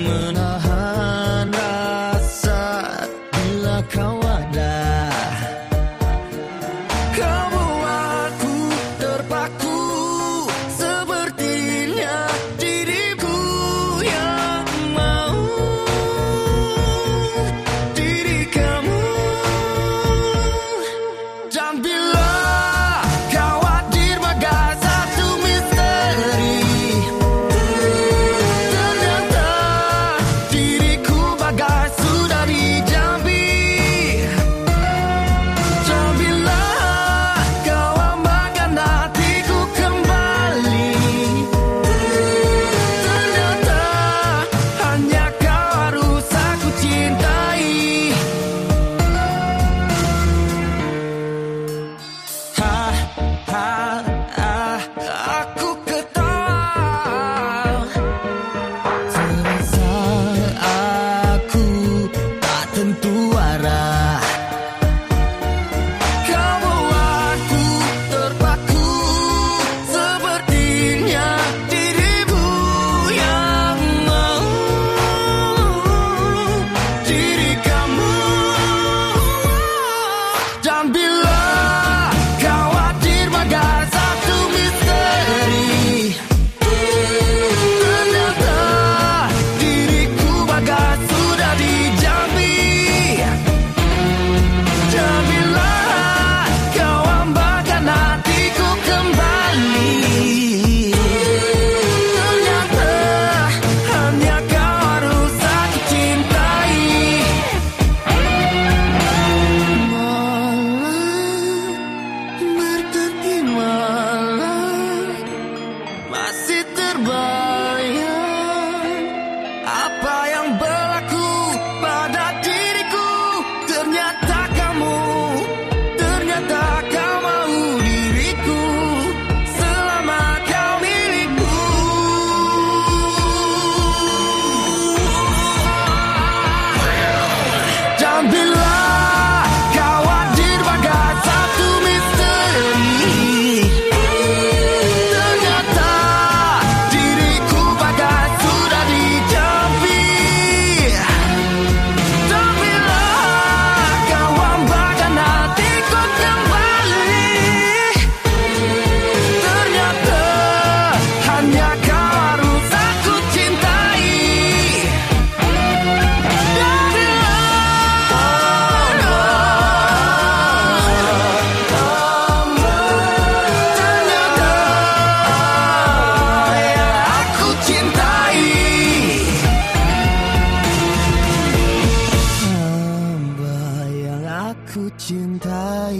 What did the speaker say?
menahan 不见它